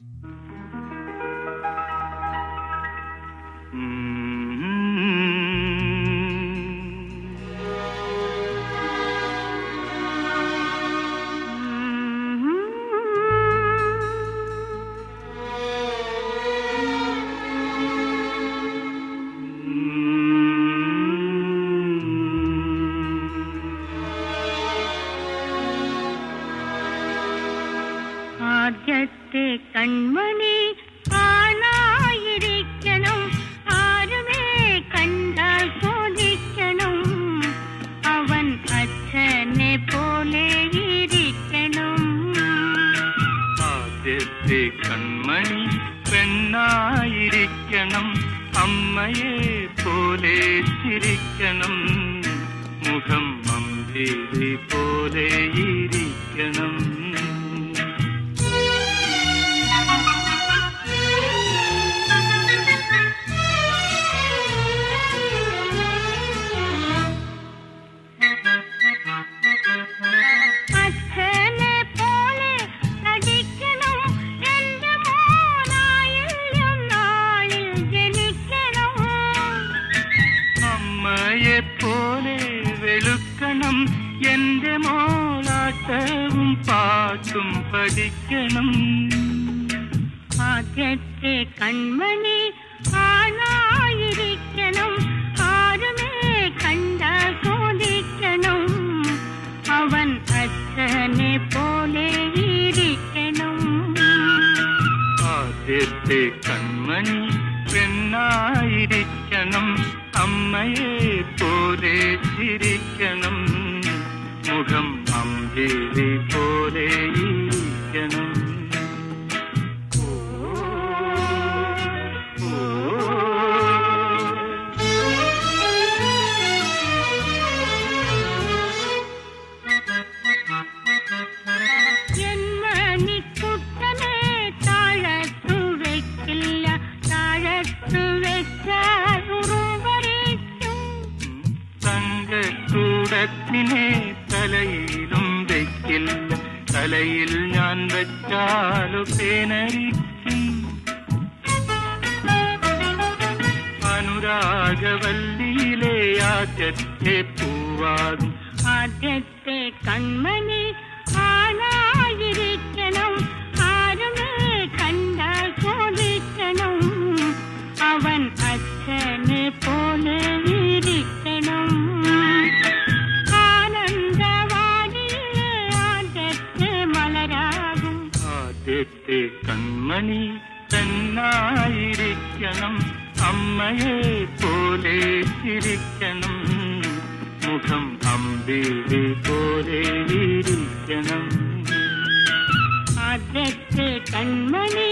Mm-hmm. ആദ്യത്തെ കൺമണി കാണായിരിക്കണം ആരുമേ കണ്ടാൽ ചോദിക്കണം. അവൻ അച്ഛനെ പോലെ ഇരിക്കണം. ആദ്യത്തെ കൺമണി പെണ്ണായിരിക്കണം. അമ്മയെ പോലെ ചിരിക്കണം. എന്റെ മോളാട്ടവും പാട്ടും പഠിക്കണം. ആദ്യത്തെ കൺമണി ആണായിരിക്കണം. ആരുമേ കണ്ടാൽ ചോദിക്കണം അവൻ അച്ഛനെ പോലെ ഇരിക്കണം. ആദ്യത്തെ കൺമണി പെണ്ണായിരിക്കണം. അമ്മയെ പോലെ ചിരിക്കണം മുഖം അമ്പേരി പോലെ ഇരിക്കണം. ഓ, തലയിൽ ഞാൻ വെച്ചാലു പേനരിക്കും. അനുരാഗവല്ലിയിലെ ആദ്യത്തെ പൂവാകും. ആദ്യത്തെ കൺമണി ആദ്യത്തെ കൺമണി തന്നായിരിക്കണം. അമ്മയെ പോലെ ചിരിക്കണം. മുഖം അമ്പേരി പോലെ ഇരിക്കണം. അതൊക്കെ കൺമണി